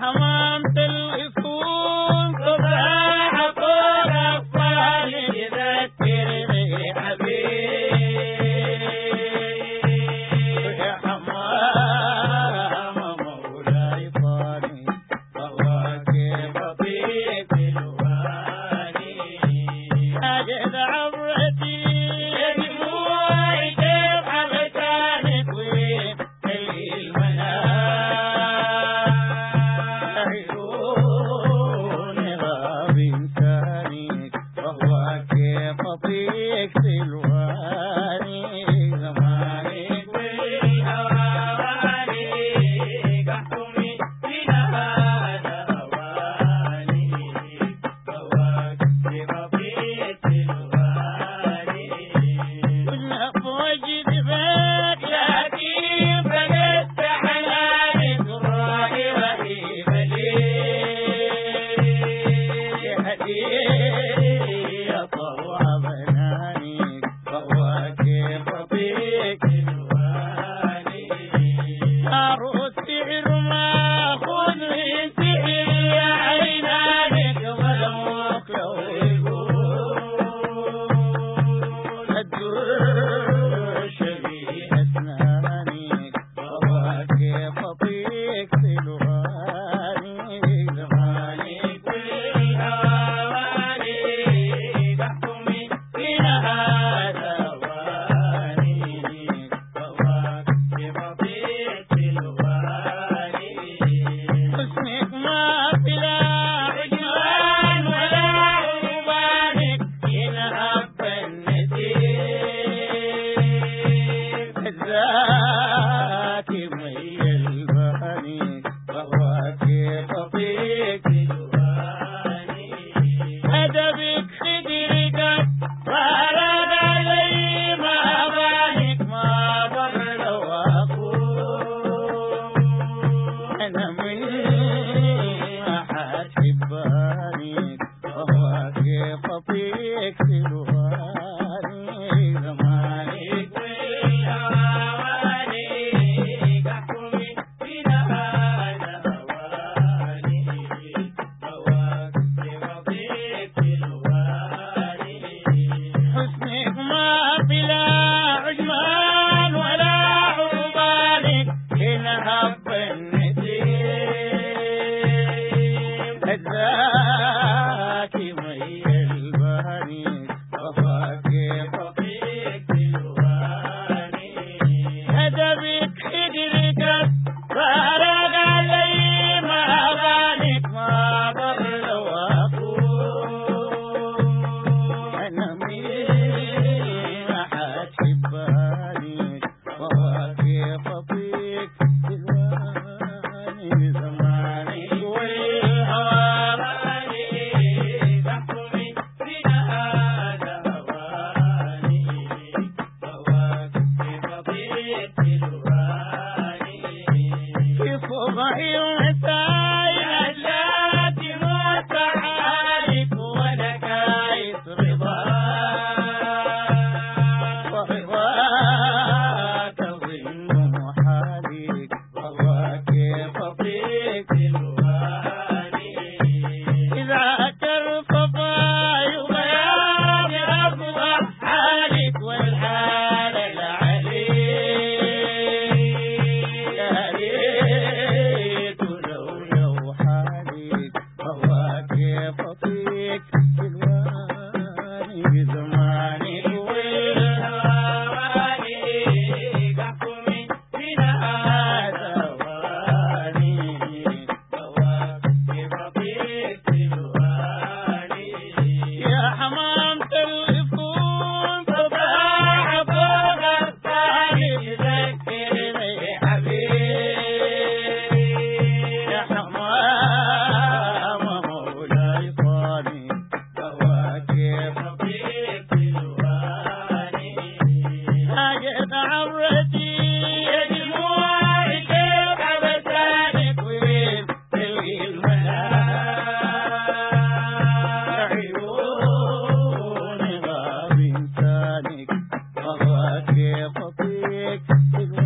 Hama half up. ينهب طاہر Big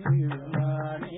Hari Rani